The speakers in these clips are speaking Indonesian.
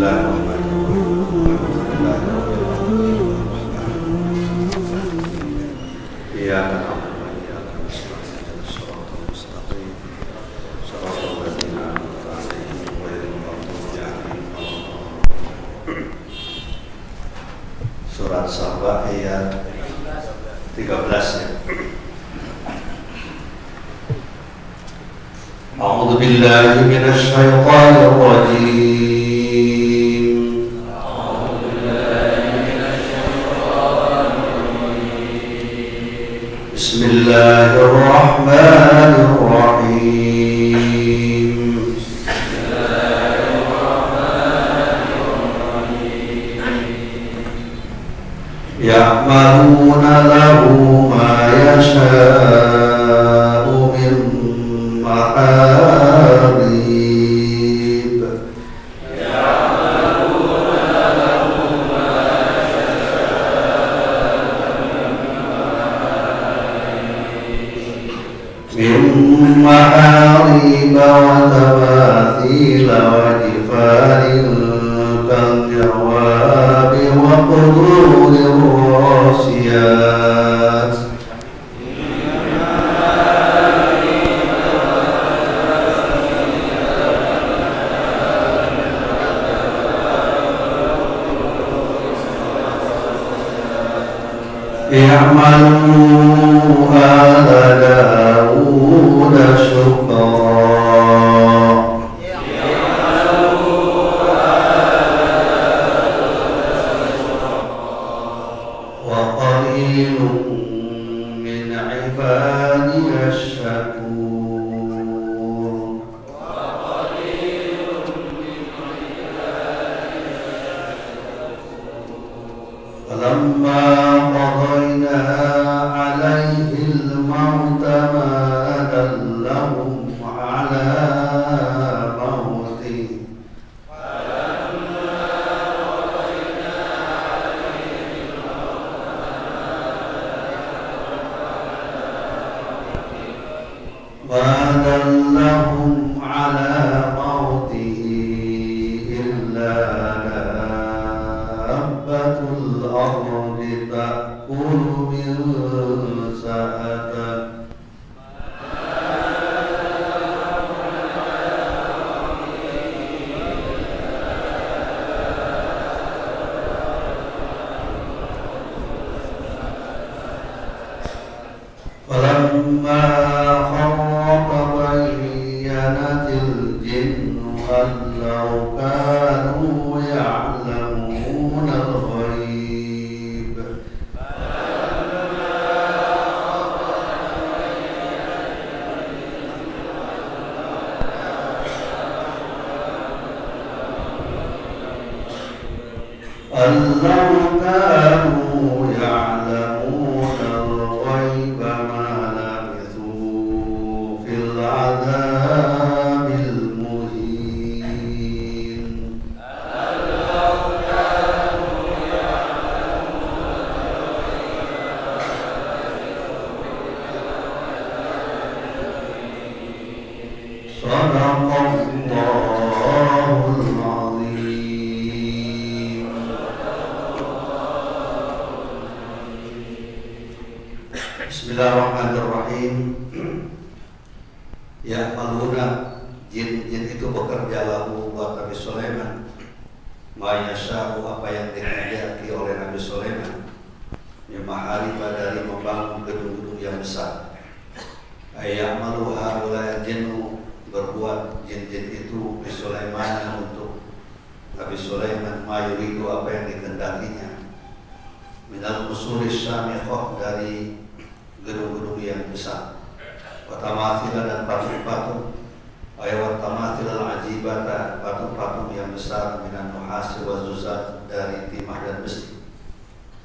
الله الرحمن الرحيم إياك نعبد وإياك المستقيم صراط الذين عليهم أعوذ بالله من الشيطان الرجيم. يشاء Cô. minal usul syamikhah dari gedung-gedung yang besar. Wa tamathila dan patung-patung ayat tamathila ajibata patung-patung yang besar minan nuhasi wa zuzat dari timah dan besi.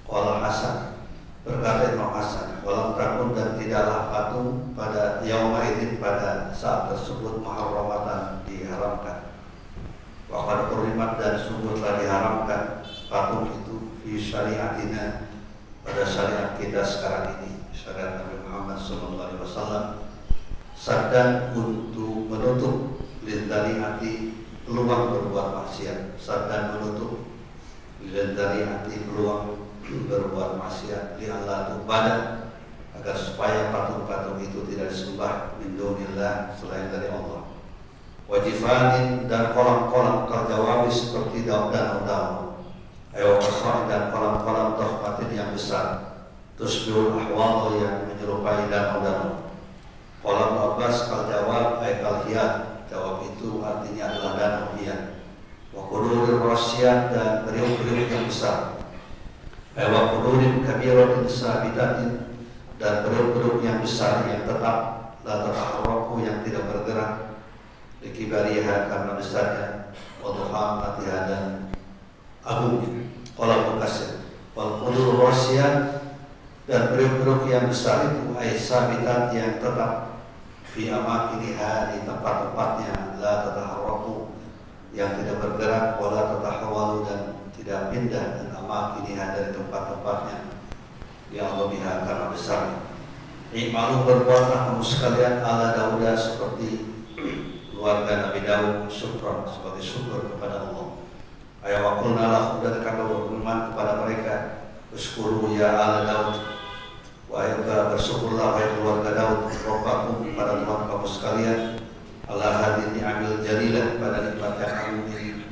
Walau hasan berkata Imam Hasan walau takun dan tidaklah patung pada yaumahidin pada saat tersebut muharramatan diharamkan. Wakad kurimat dan sungguh telah diharamkan patung itu di syariatina pada syariat kita sekarang ini syariat Nabi Muhammad Sallallahu Alaihi Wasallam. saddan untuk menutup lindari hati peluang berbuat maksiat. Saddan menutup lindari hati peluang berbuat maksiat. Di Allah tubadan agar supaya patung-patung itu tidak disembah min selain dari Allah. Wajifanin dan kolam-kolam kerja seperti daun-daun ayo dan kolam-kolam tohmatin yang besar. Tusbihul ahwal yang menyerupai danau-danau. Kolam Abbas kal jawab ay kal jawab itu artinya adalah danau hiat wa kudurin rasyad dan beriuk-beriuk yang besar. Wa kudurin kabiratin sabitatin dan beriuk-beriuk yang besar yang tetap. La tataharraku yang tidak bergerak. Likibariha karena besarnya. Wa tuhamatiha dan agungnya qala mukasir wal kudur rasyad dan beriuk-beriuk yang besar itu ay sabitat yang tetap fi amakiniha di tempat-tempatnya la tataharraku yang tidak bergerak wala tatahawalu dan tidak pindah dan amakiniha dari tempat-tempatnya. Ya Allah biha karena besarnya. Imalu berbuatlah kamu sekalian ala Dauda seperti keluarga Nabi Daud syukran sebagai syukur kepada Allah. Ayat wakulna lahu dan kami berfirman kepada mereka. Uskuru ya ala Daud. Wahai bersyukurlah wahai keluarga Daud Rabbakum kepada Tuhan kamu sekalian. Allah hadir ambil jalilah pada nikmat yang agung ini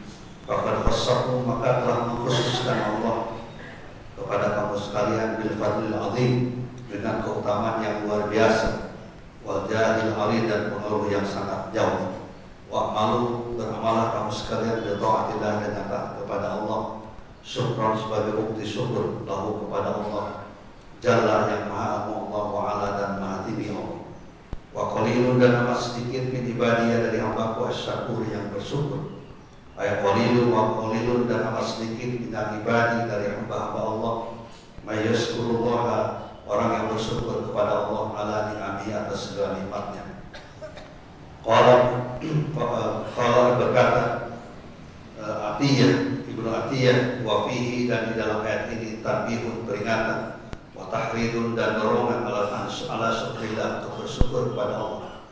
Bahkan khassakum maka telah mengkhususkan Allah kepada kamu sekalian bil fadlil azim dengan keutamaan yang luar biasa. Wal jahil ali dan pengaruh yang sangat jauh wa malu beramalah kamu sekalian bi taatillah dengan taat kepada Allah syukran sebagai bukti syukur lahu kepada Allah Jalla yang maha Allah wa ala dan maha tinggi Allah Wa qalilun dan amat sedikit min ibadiyah dari hambaku asyakur yang bersyukur. Ayat qalilun wa qalilun dan amat sedikit min ibadi dari hamba-hamba Allah. Mayyaskurullah orang yang bersyukur kepada Allah ala ni'ami atas segala nikmatnya. Qala qala berkata uh, Atiyah Ibnu Atiyah wa fihi dan di dalam ayat ini tanbihun peringatan tahridun dan dorongan ala ala syukrillah untuk bersyukur kepada Allah.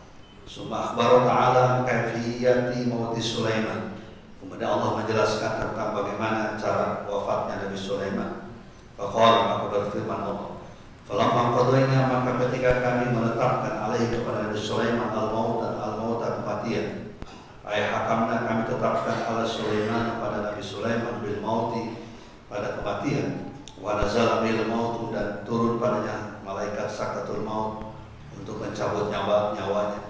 Suma akhbar ta'ala kaifiyati mauti Sulaiman. Kemudian Allah menjelaskan tentang bagaimana cara wafatnya Nabi Sulaiman. Faqala maka berfirman Allah. Falamma qadayna maka ketika kami menetapkan alaihi kepada Nabi Sulaiman al-maut kematian. Ayah hakamna kami tetapkan ala Sulaiman pada Nabi Sulaiman bil mauti pada kematian. Wa nazala bil maut dan turun padanya malaikat sakatul maut untuk mencabut nyawa nyawanya.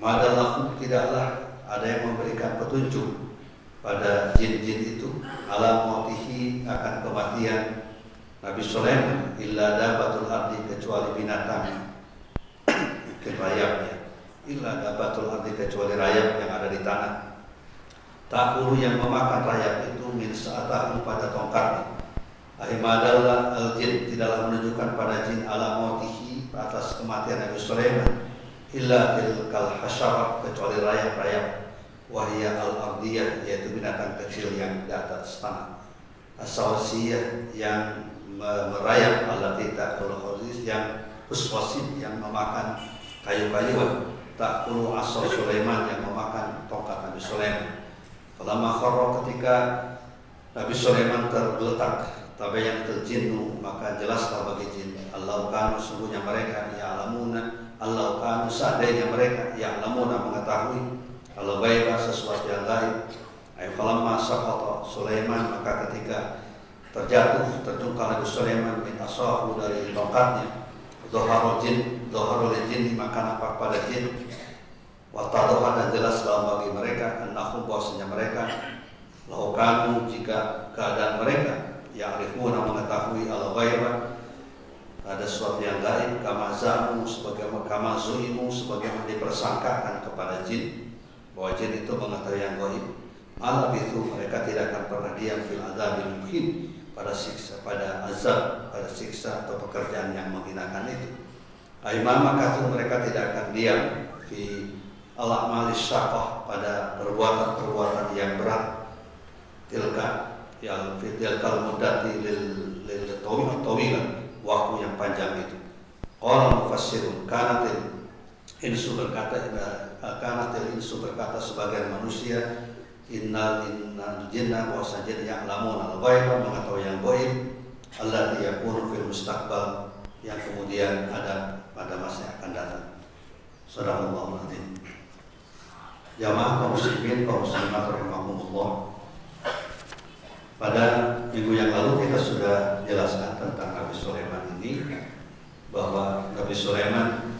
Madalah tidaklah ada yang memberikan petunjuk pada jin-jin itu. Ala mautihi akan kematian Nabi Sulaiman illa dabatul ardi kecuali binatang rayapnya illa dabatul ardi kecuali rayap yang ada di tanah. Takulu yang memakan rayap itu min saatahu pada tongkatnya. Ahimadallah al-jin tidaklah menunjukkan pada jin ala mautihi atas kematian Nabi Sulaiman. Illa tilkal hasyarah kecuali rayap-rayap wahia al-ardiyah yaitu binatang kecil yang di atas tanah. Asawasiyah yang merayap tidak kalau yang uswasib yang memakan kayu-kayuan tak perlu asal Sulaiman yang memakan tongkat Nabi Sulaiman. Kalau makhluk ketika Nabi Sulaiman tergeletak yang terjinnu maka jelaslah bagi jin Allah kanu sungguhnya mereka ya alamuna Allah kanu seandainya mereka ya alamuna mengetahui kalau baiklah sesuatu yang lain ay falamma saqata Sulaiman maka ketika terjatuh terjungkal Nabi Sulaiman min asahu dari tongkatnya Doharul jin Doharul jin maka nampak pada jin. Watadoha dan jelas dalam bagi mereka Annahum bahwasanya mereka. Laukanu jika keadaan mereka ya'rifuna mengetahui al ghaiba. Ada sesuatu yang lain kama zamu sebagai kama zuimu sebagaimana dipersangkakan kepada jin. Bahwa jin itu mengetahui yang gaib. Malah itu mereka tidak akan pernah diam fil adabil mungkin pada siksa pada azab pada siksa atau pekerjaan yang menghinakan itu. Aimam maka mereka tidak akan diam. Di Allah malis pada perbuatan-perbuatan yang berat. Tilka yang fidel kalau mudati lil lil tawilah waktu yang panjang itu. Qala mufassirun kanatil insu berkata kanatil insu berkata sebagian manusia innal innal jinna wa sajid ya'lamun al-ghaiba mengetahui yang gaib Allah yakunu fil mustaqbal yang kemudian ada pada masa yang akan datang. Sadaqallahu azim. Jamaah kaum muslimin kaum muslimat rahimakumullah. Pada minggu yang lalu kita sudah jelaskan tentang Nabi Sulaiman ini bahwa Nabi Sulaiman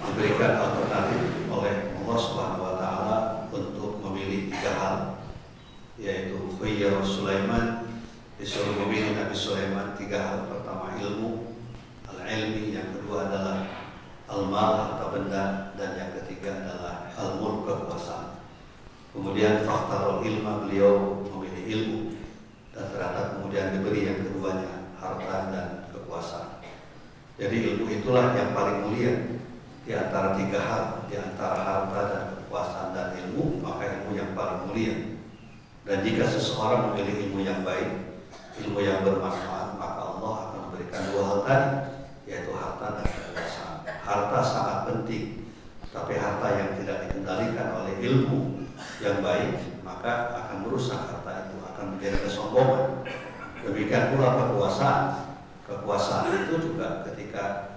diberikan alternatif oleh Allah Subhanahu wa taala untuk memilih tiga hal yaitu khayyar Sulaiman disuruh memilih Nabi Sulaiman tiga hal. Pertama ilmu al-ilmi yang kedua adalah al-mal atau benda dan yang ketiga adalah al-mulk kekuasaan. Kemudian faktor ilmu beliau memilih ilmu dan ternyata kemudian diberi yang keduanya harta dan kekuasaan. Jadi ilmu itulah yang paling mulia di antara tiga hal, di antara harta dan kekuasaan dan ilmu, maka ilmu yang paling mulia. Dan jika seseorang memilih ilmu yang baik, ilmu yang bermanfaat, maka Allah akan memberikan dua hal tadi, yaitu harta dan kekuasaan. Harta sangat penting, tapi harta yang tidak dikendalikan oleh ilmu yang baik, maka akan merusak harta itu, akan menjadi kesombongan. Demikian pula kekuasaan kekuasaan itu juga ketika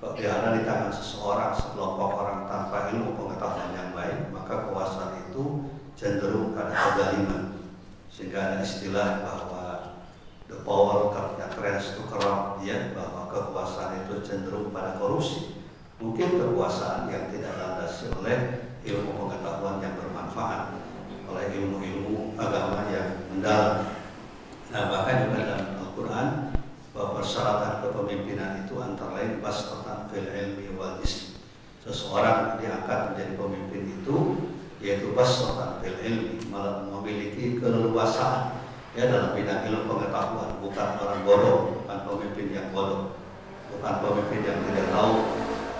berada di tangan seseorang, sekelompok orang tanpa ilmu pengetahuan yang baik, maka kekuasaan itu cenderung pada kezaliman. Sehingga ada istilah bahwa the power trends to corrupt, ya, bahwa kekuasaan itu cenderung pada korupsi. Mungkin kekuasaan yang tidak landasi oleh ilmu pengetahuan yang bermanfaat, oleh ilmu-ilmu agama yang mendalam. Nah, bahkan juga dalam Al-Quran bahwa persyaratan kepemimpinan itu antara lain bastatan fil ilmi wal. Seseorang diangkat menjadi pemimpin itu yaitu bastatan fil ilmi memiliki keleluasaan. Ya dalam bidang ilmu pengetahuan bukan orang bodoh bukan pemimpin yang bodoh bukan pemimpin yang tidak tahu.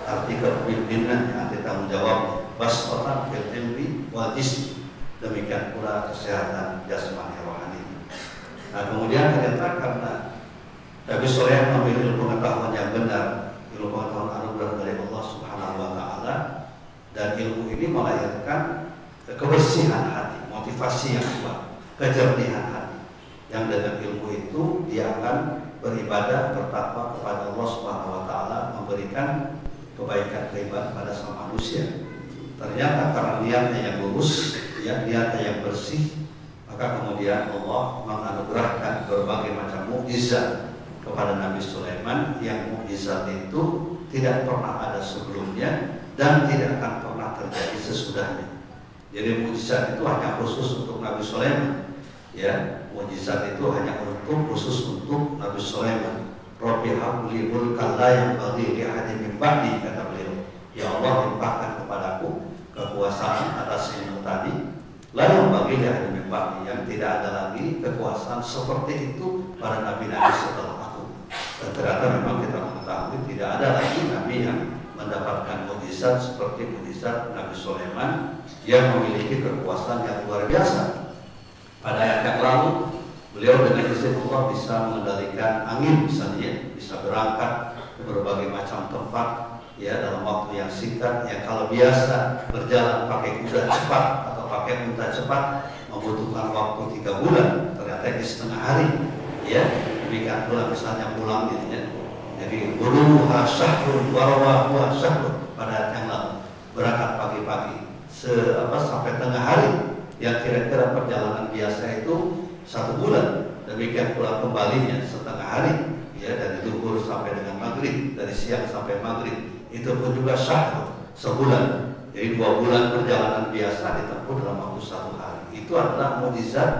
Arti kepemimpinan yang arti tanggung jawab bastatan fil ilmi demikian pula kesehatan jasmani rohani. Nah kemudian ternyata karena Nabi Sulaiman memiliki ilmu pengetahuan yang benar, ilmu pengetahuan anugerah dari Allah Subhanahu wa taala dan ilmu ini melahirkan kebersihan hati, motivasi yang kuat, kejernihan hati. Yang dengan ilmu itu dia akan beribadah bertakwa kepada Allah Subhanahu wa taala, memberikan kebaikan-kebaikan pada sama manusia. Ternyata karena niatnya yang lurus, ya niatnya yang bersih, maka kemudian Allah menganugerahkan berbagai macam mukjizat kepada Nabi Sulaiman yang mukjizat itu tidak pernah ada sebelumnya dan tidak akan. Jadi mukjizat itu hanya khusus untuk Nabi Sulaiman. Ya, mukjizat itu hanya untuk khusus untuk Nabi Sulaiman. Rabbi habli mulkan yang bagi min ba'di kata beliau. Ya Allah limpahkan kepadaku kekuasaan atas ilmu tadi la yang bagi min ba'di yang tidak ada lagi kekuasaan seperti itu pada nabi-nabi setelah dan ternyata memang kita mengetahui tidak ada lagi nabi yang mendapatkan mujizat seperti mujizat Nabi Sulaiman yang memiliki kekuasaan yang luar biasa. Pada ayat yang lalu, beliau dengan izin Allah bisa mengendalikan angin misalnya, bisa berangkat ke berbagai macam tempat ya dalam waktu yang singkat yang kalau biasa berjalan pakai kuda cepat atau pakai unta cepat membutuhkan waktu tiga bulan ternyata di setengah hari ya demikian pula misalnya pulang gitu ya jadi buruha syahrun warawahuha syahrun pada yang lalu berangkat pagi-pagi se apa sampai tengah hari yang kira-kira perjalanan biasa itu satu bulan. Demikian pula kembalinya setengah hari ya dari duhur sampai dengan maghrib dari siang sampai maghrib. Itu pun juga syahrun sebulan. Jadi dua bulan perjalanan biasa ditempuh dalam waktu satu hari. Itu adalah mujizat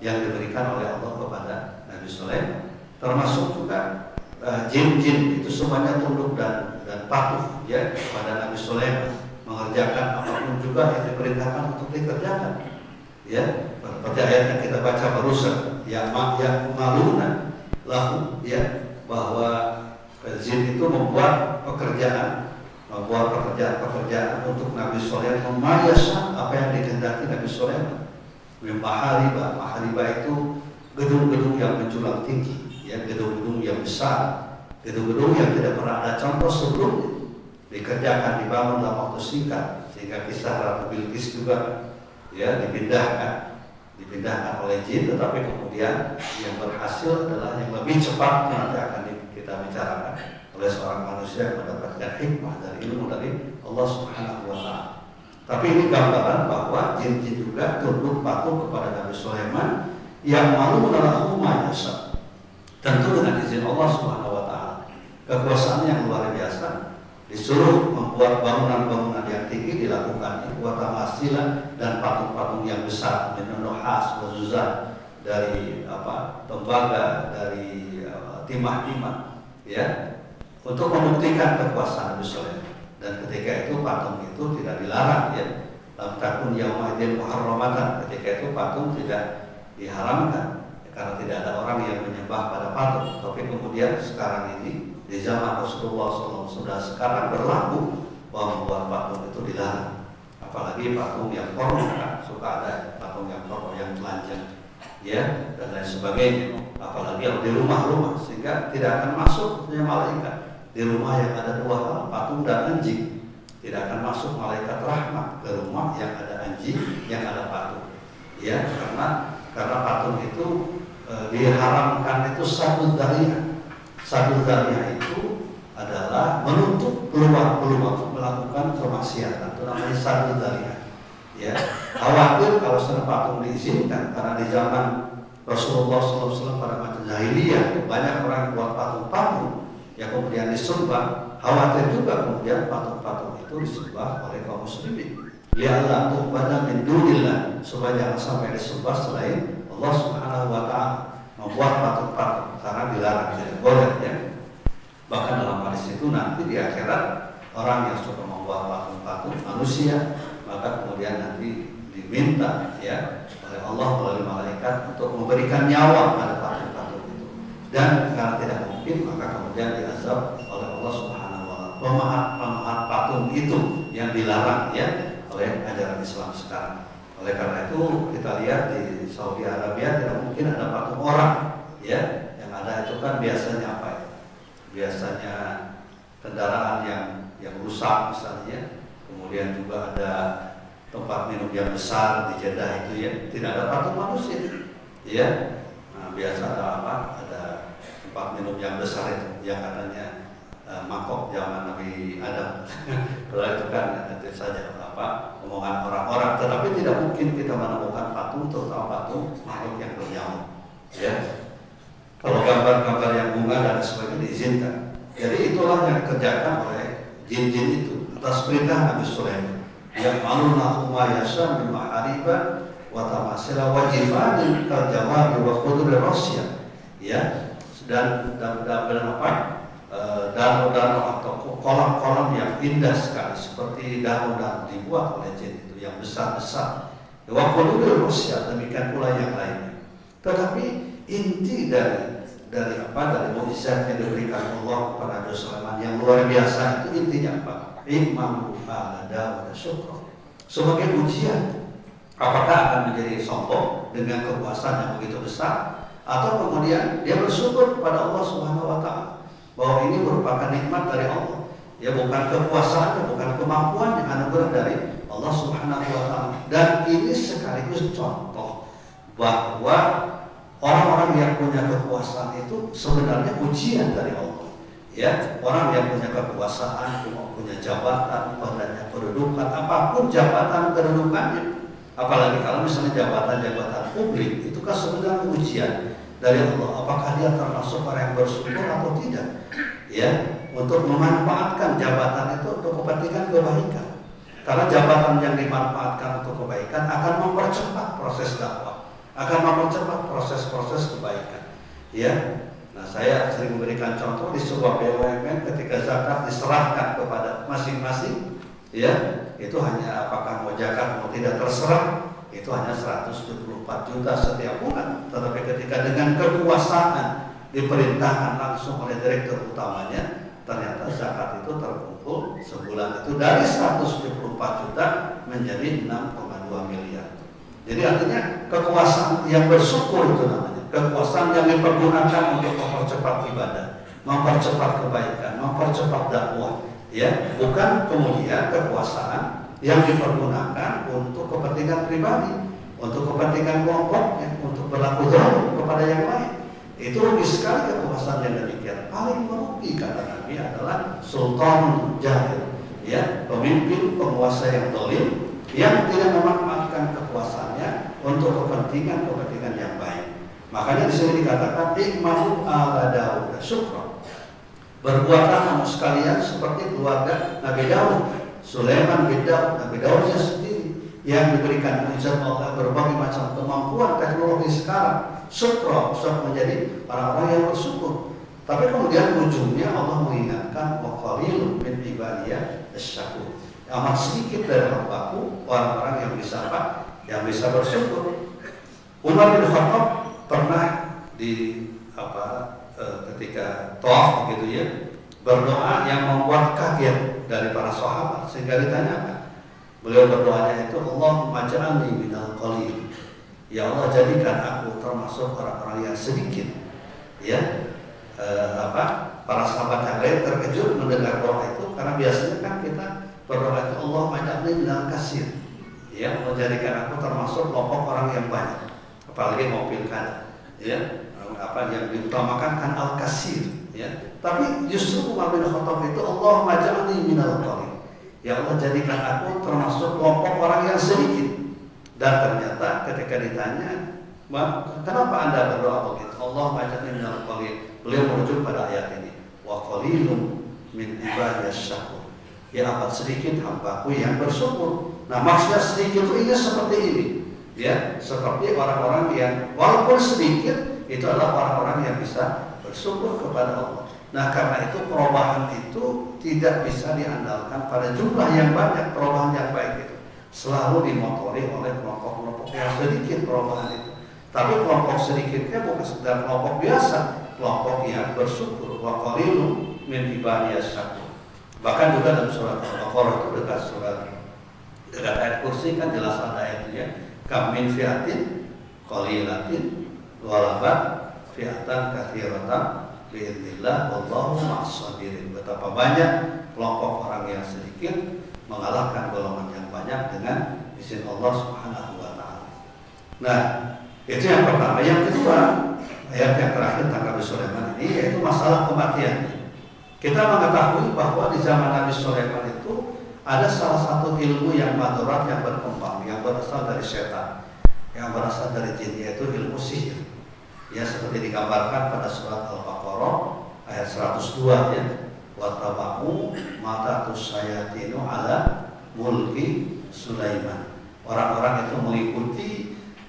yang diberikan oleh Allah kepada Nabi Sulaiman. Termasuk juga eh, jin-jin uh, itu semuanya tunduk dan dan patuh ya kepada Nabi Sulaiman mengerjakan apa pun juga yang diperintahkan untuk dikerjakan. Ya seperti ayat yang kita baca barusan ya mak ya maluna lahu ya bahwa jin itu membuat pekerjaan membuat pekerjaan-pekerjaan untuk Nabi Sulaiman memayasa apa yang dikehendaki Nabi Sulaiman Mahariba, Mahariba itu gedung-gedung yang menjulang tinggi, ya gedung-gedung yang besar, gedung-gedung yang tidak pernah ada contoh sebelumnya dikerjakan dibangun dalam waktu singkat sehingga kisah Ratu Bilqis juga ya dipindahkan dipindahkan oleh jin tetapi kemudian yang berhasil adalah yang lebih cepat nanti akan kita bicarakan oleh seorang manusia yang mendapatkan hikmah dari ilmu dari Allah Subhanahu wa taala. Tapi ini gambaran bahwa jin-jin juga tunduk patuh kepada Nabi Sulaiman yang malu menaruh rumahnya Tentu dengan izin Allah Subhanahu wa taala. Kekuasaan yang luar biasa disuruh membuat bangunan-bangunan yang tinggi dilakukan. Buat tamasilan dan patung-patung yang besar. Menono khas wazuzah dari apa tembaga dari timah-timah ya. Untuk membuktikan kekuasaan Sulaiman. Dan ketika itu patung itu tidak dilarang ya. Lam takun yaumaidin muharramatan. Ketika itu patung tidak diharamkan. Karena tidak ada orang yang menyembah pada patung. Tapi kemudian sekarang ini di zaman Rasulullah SAW sudah sekarang berlaku bahwa membuat patung itu dilarang. Apalagi patung yang porno kan suka ada patung yang porno yang telanjang, ya dan lain sebagainya. Apalagi yang di rumah-rumah sehingga tidak akan masuk malaikat di rumah yang ada dua hal patung dan anjing. Tidak akan masuk malaikat rahmat ke rumah yang ada anjing, yang ada patung. Ya, karena karena patung itu e, diharamkan itu satu dari satu itu adalah menutup peluang-peluang melakukan kemaksiatan. Namanya satu zariah. Ya, khawatir kalau sudah patung diizinkan karena di zaman Rasulullah SAW pada masa jahiliyah banyak orang buat patung-patung yang kemudian disembah. Khawatir juga kemudian patung-patung itu disembah oleh kaum muslimin. Lihatlah tuh pada min dunillah supaya jangan sampai disembah selain Allah Subhanahu wa taala membuat patung-patung karena dilarang tidak boleh ya. Bahkan dalam hadis itu nanti di akhirat orang yang suka membuat patung-patung manusia maka kemudian nanti diminta ya oleh Allah melalui malaikat untuk memberikan nyawa pada patung-patung itu dan karena tidak mungkin maka kemudian diazab oleh Allah Subhanahu wa taala pemahat-pemahat patung itu yang dilarang ya oleh ajaran Islam sekarang. Oleh karena itu kita lihat di Saudi Arabia tidak mungkin ada patung orang, ya. Yang ada itu kan biasanya ya? Biasanya kendaraan yang yang rusak misalnya, kemudian juga ada tempat minum yang besar di Jeddah itu ya, tidak ada patung manusia, ya. Nah, biasa ada apa? Ada tempat minum yang besar itu yang katanya uh, mangkok zaman Nabi Adam. Kalau itu kan itu saja apa omongan orang-orang tetapi tidak mungkin kita menemukan patung terutama patung makhluk yang bernyawa ya kalau gambar-gambar yang bunga dan sebagainya diizinkan. Jadi itulah yang dikerjakan oleh jin-jin itu. Atas perintah Nabi Sulaiman. Yang maluna umma yasha min mahariba wa tamasila wa jifanin kal jawab wa khudur ya dan dan dan apa? Eh, danau-danau atau kolam-kolam yang indah sekali seperti danau-danau dibuat oleh jin itu yang besar-besar. Waktu dulu Rusia demikian pula yang lainnya. Tetapi inti dari dari apa dari mukjizat yang diberikan Allah kepada Nabi Sulaiman yang luar biasa itu intinya apa? Imam ada syukur sebagai ujian apakah akan menjadi sombong dengan kekuasaan yang begitu besar atau kemudian dia bersyukur kepada Allah Subhanahu wa taala bahwa ini merupakan nikmat dari Allah. Ya bukan kekuasaan, bukan kemampuan yang anugerah dari Allah Subhanahu wa taala. Dan ini sekaligus contoh bahwa orang-orang yang punya kekuasaan itu sebenarnya ujian dari Allah. Ya, orang yang punya kekuasaan, punya jabatan, punya kedudukan, apa pun jabatan kedudukannya, apalagi kalau misalnya jabatan-jabatan publik itu kan sebenarnya ujian dari Allah. Apakah dia termasuk orang yang bersyukur atau tidak? Ya untuk memanfaatkan jabatan itu untuk kepentingan kebaikan. Karena jabatan yang dimanfaatkan untuk kebaikan akan mempercepat proses dakwah akan mempercepat proses-proses kebaikan ya nah saya sering memberikan contoh di sebuah BUMN ketika zakat diserahkan kepada masing-masing ya itu hanya apakah mau zakat mau tidak terserah itu hanya 124 juta setiap bulan. Tetapi ketika dengan kekuasaan diperintahkan langsung oleh direktur utamanya, ternyata zakat itu terkumpul sebulan itu dari 124 juta menjadi 6,2 miliar. Jadi artinya kekuasaan yang bersyukur itu namanya. Kekuasaan yang dipergunakan untuk mempercepat ibadah, mempercepat kebaikan, mempercepat dakwah. Ya, bukan kemudian kekuasaan yang dipergunakan untuk kepentingan pribadi untuk kepentingan kelompoknya, untuk berlaku zalim kepada yang lain. Itu rugi sekali kekuasaan yang demikian. Paling merugi kata Nabi adalah sultan jahil, ya pemimpin penguasa yang dolim yang tidak memanfaatkan kekuasaannya untuk kepentingan kepentingan yang baik. Makanya di sini dikatakan ikmalu ala Daud syukra. Berbuatlah kamu sekalian seperti keluarga Nabi Daud. Sulaiman bin Daud, Nabi Daudnya sendiri yang diberikan mujizat Allah berbagai macam kemampuan teknologi sekarang syukur, bisa menjadi orang-orang yang bersyukur. Tapi kemudian ujungnya Allah mengingatkan waqalilun min ibadiyah syakur. Amat sedikit dari hambaku orang-orang yang apa? Yang bisa bersyukur. Umar bin Khattab pernah di apa e, ketika tawaf gitu ya berdoa yang membuat kaget dari para sahabat. Sehingga ditanyakan beliau berdoanya itu Allahumma ja'alni minal qalil. Ya Allah jadikan aku termasuk orang-orang yang sedikit ya eh, apa para sahabat yang lain terkejut mendengar doa itu. Karena biasanya kan kita berdoa itu Allah majabni minal kasir ya menjadikan aku termasuk kelompok orang yang banyak apalagi mau pilkada ya apa yang diutamakan kan al kasir ya tapi justru Umar bin Khattab itu Allah majabni minal qalil ya Allah jadikan aku termasuk kelompok orang yang sedikit dan ternyata ketika ditanya, kenapa anda berdoa begitu? Allah majani minal qalil. Beliau merujuk pada ayat ini. Wa qalilum min ibadiyas syakur. Ya amat sedikit hambaku yang bersyukur. Nah maksudnya sedikit itu ini seperti ini. Ya, seperti orang-orang yang walaupun sedikit itu adalah orang-orang yang bisa bersyukur kepada Allah. Nah karena itu perubahan itu tidak bisa diandalkan pada jumlah yang banyak perubahan yang baik itu selalu dimotori oleh kelompok-kelompok yang sedikit perubahan itu. Tapi kelompok sedikitnya bukan sekedar kelompok biasa, kelompok yang bersyukur. Wa qalilu min syakur. Bahkan juga dalam surat Al-Baqarah itu dekat surat dekat ayat kursi kan jelas ada ayatnya. Kam min fiatin qalilatin walabat fiatan kathiratan biidznillah wallahu ma'as Betapa banyak kelompok orang yang sedikit mengalahkan golongan yang banyak dengan izin Allah Subhanahu wa taala. Nah, itu yang pertama. Yang kedua, ayat yang terakhir tentang Nabi Sulaiman ini yaitu masalah kematian. Kita mengetahui bahwa di zaman Nabi Sulaiman itu ada salah satu ilmu yang madurat yang berkembang yang berasal dari setan, yang berasal dari jin yaitu ilmu sihir. Ya seperti digambarkan pada surat Al-Baqarah ayat 102 ya watabahu mata tusayatinu ala mulki Sulaiman. Orang-orang itu mengikuti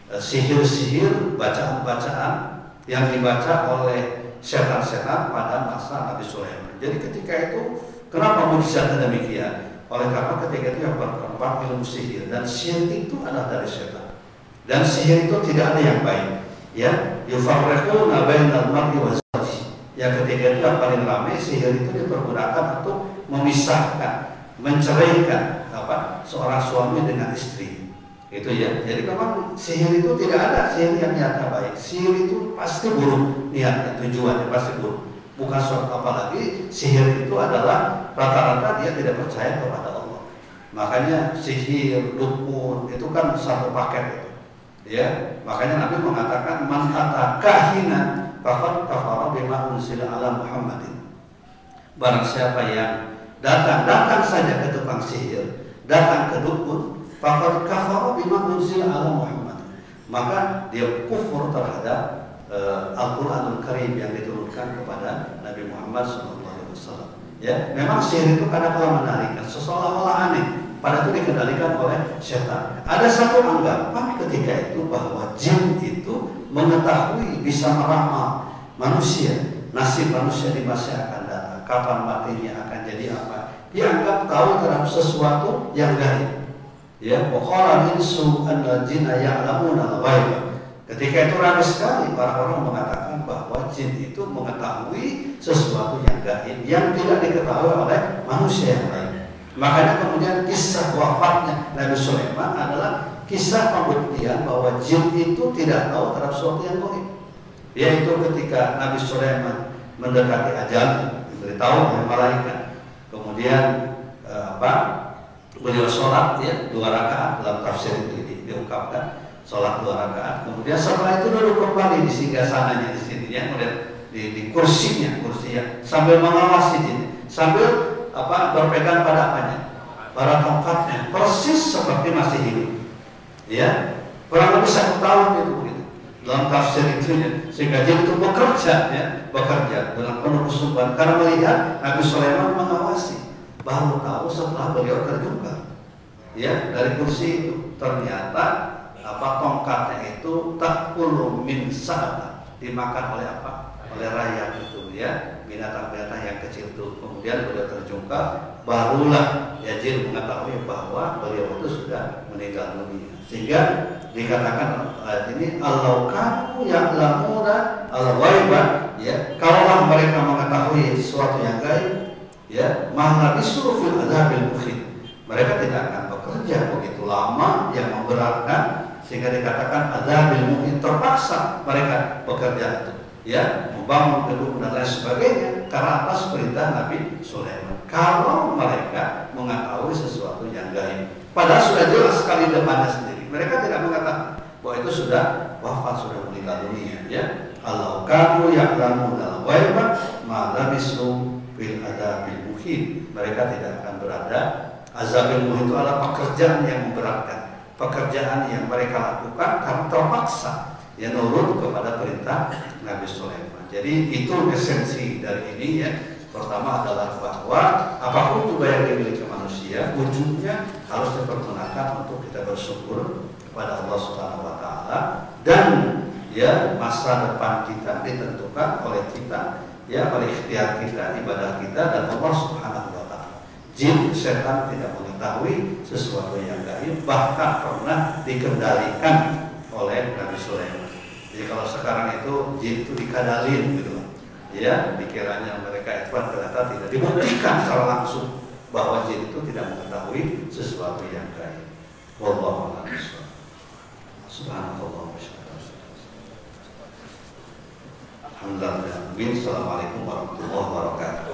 e, sihir-sihir, bacaan-bacaan yang dibaca oleh setan-setan pada masa Nabi Sulaiman. Jadi ketika itu kenapa mujizatnya demikian? Oleh karena ketika itu yang berkembang ilmu sihir dan sihir itu adalah dari setan. Dan sihir itu tidak ada yang baik. Ya, yufarriquna bainal mar'i wa yang ketiga itu yang paling ramai sihir itu dipergunakan untuk memisahkan, menceraikan apa seorang suami dengan istri. Itu ya. Jadi memang sihir itu tidak ada sihir yang niatnya baik. Sihir itu pasti buruk niatnya, tujuannya pasti buruk. Bukan suatu apalagi sihir itu adalah rata-rata dia tidak percaya kepada Allah. Makanya sihir, dukun itu kan satu paket itu. Ya, makanya Nabi mengatakan man kahina Faqad kafara bima unzila ala Muhammadin. Barang siapa yang datang datang saja ke tukang sihir, datang ke dukun, faqad kafara bima unzila ala Muhammad. Maka dia kufur terhadap uh, Al-Qur'anul Karim yang diturunkan kepada Nabi Muhammad SAW. Ya, memang sihir itu kadang-kala menarikan seolah-olah aneh, pada itu dikendalikan oleh setan. Ada satu anggapan ketika itu bahwa jin itu mengetahui bisa meramal manusia, nasib manusia di masa akan datang, kapan matinya akan jadi apa. Dianggap tahu terhadap sesuatu yang gaib. Ya, waqala insu anna jinna ya'lamuna al Ketika itu ramai sekali para orang mengatakan bahwa jin itu mengetahui sesuatu yang gaib yang tidak diketahui oleh manusia yang lain. Makanya kemudian kisah wafatnya Nabi Sulaiman adalah kisah pembuktian bahwa jin itu tidak tahu terhadap sesuatu yang gaib. Yaitu ketika Nabi Sulaiman mendekati ajal, diberitahu oleh malaikat. Kemudian eh, apa? Beliau sholat ya dua rakaat dalam tafsir itu di, diungkapkan. Sholat dua rakaat. Kemudian setelah itu duduk kembali di singgah sananya di sini ya, kemudian di, di kursinya, kursinya sambil mengawasi ini, sambil apa berpegang pada apanya, pada tongkatnya, persis seperti masih hidup. Ya, kurang lebih satu tahun itu begitu. Dalam tafsir itu ya, sehingga dia itu bekerja ya, bekerja dengan penuh kesungguhan karena melihat Nabi Sulaiman mengawasi. Baru tahu setelah beliau terjungkal ya dari kursi itu ternyata apa tongkatnya itu? Tak perlu min dimakan oleh apa? Oleh rakyat itu ya. Binatang-binatang yang kecil itu. Kemudian sudah terjungkal barulah ya jin mengetahui bahwa beliau itu sudah meninggal dunia. Sehingga dikatakan ayat ini Allah kamu yang lamuna Allah waiba ya. Kalaulah mereka mengetahui sesuatu yang gaib ya maha disuruh fil adabil mereka tidak akan bekerja begitu lama yang memberatkan sehingga dikatakan ada ilmu terpaksa mereka bekerja itu ya membangun gedung dan lain sebagainya karena atas perintah Nabi Sulaiman. Kalau mereka mengetahui sesuatu yang gaib. Padahal sudah jelas sekali depannya sendiri. Mereka tidak mengatakan bahwa itu sudah wafat sudah meninggal dunia ya. Kalau kamu yang kamu dalam waibat maka bisu bil ada mereka tidak akan berada. Azab ilmu itu adalah pekerjaan yang memberatkan, pekerjaan yang mereka lakukan karena terpaksa yang nurut kepada perintah Nabi Sulaiman. Jadi itu esensi dari ini ya. Pertama adalah bahwa apa pun juga yang dimiliki manusia, ujungnya harus dipergunakan untuk kita bersyukur kepada Allah Subhanahu wa taala dan ya masa depan kita ditentukan oleh kita ya oleh ikhtiar kita, ibadah kita dan Allah Subhanahu Jin setan tidak mengetahui sesuatu yang gaib bahkan pernah dikendalikan oleh Nabi Sulaiman. Jadi kalau sekarang itu jin itu dikadalin gitu ya dikiranya mereka itu ternyata tidak dibuktikan secara langsung bahwa jin itu tidak mengetahui sesuatu yang gaib. Wallahu a'lam Subhanallah Alhamdulillah. Assalamualaikum warahmatullahi wabarakatuh.